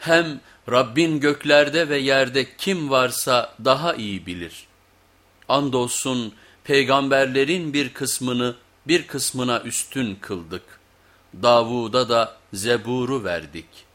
Hem Rabbin göklerde ve yerde kim varsa daha iyi bilir. Andolsun peygamberlerin bir kısmını bir kısmına üstün kıldık. Davud'a da Zebur'u verdik.''